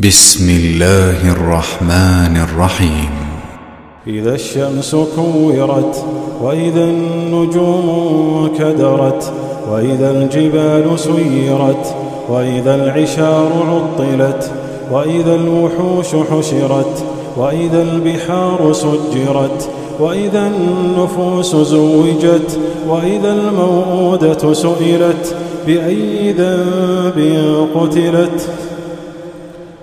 بسم الله الرحمن الرحيم إذا الشمس كورت وإذا النجوم كدرت وإذا الجبال سيرت وإذا العشار عطلت وإذا الوحوش حشرت وإذا البحار سجرت وإذا النفوس زوجت وإذا الموءودة سئلت بأي ذنب قتلت؟